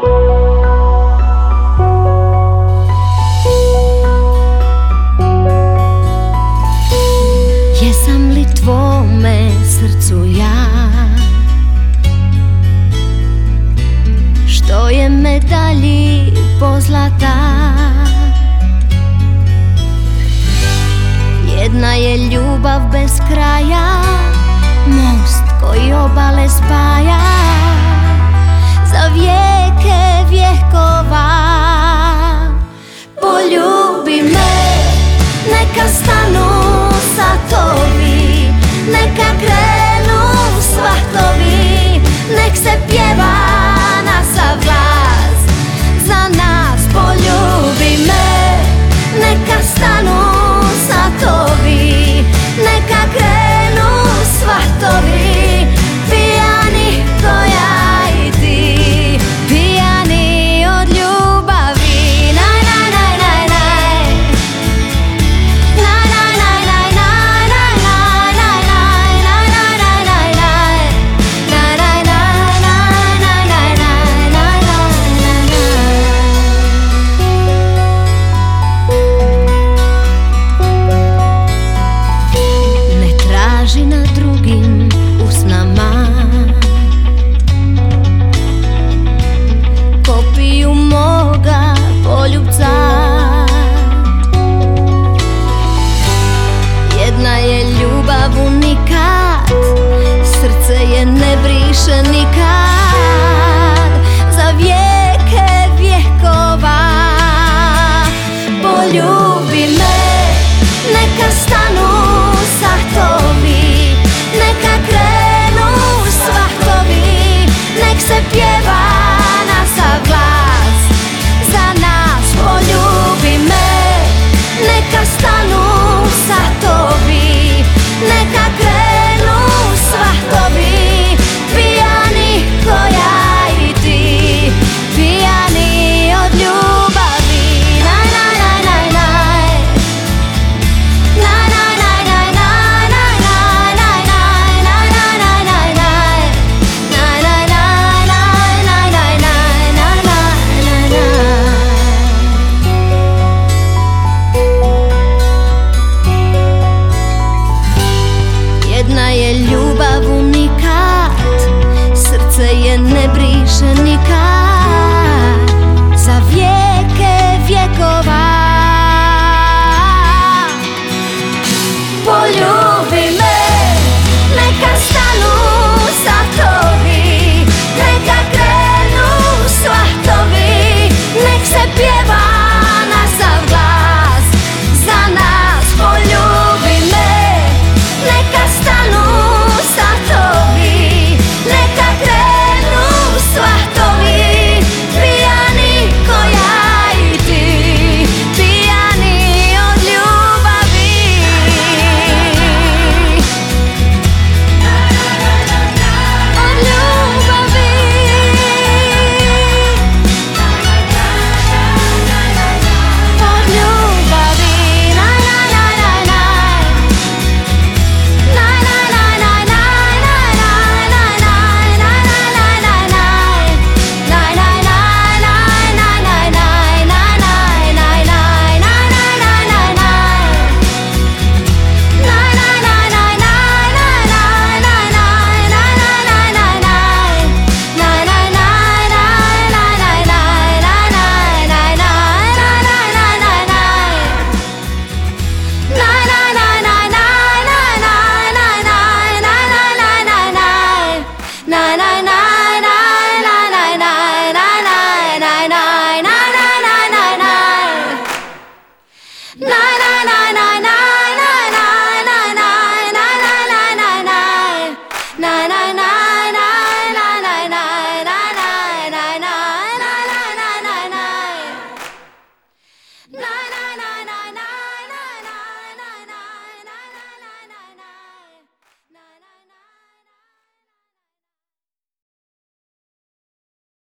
Jesam li tvome srcu ja? Što je medalji pozlata? Jedna je ljubav bez kraja. je ne briše nikad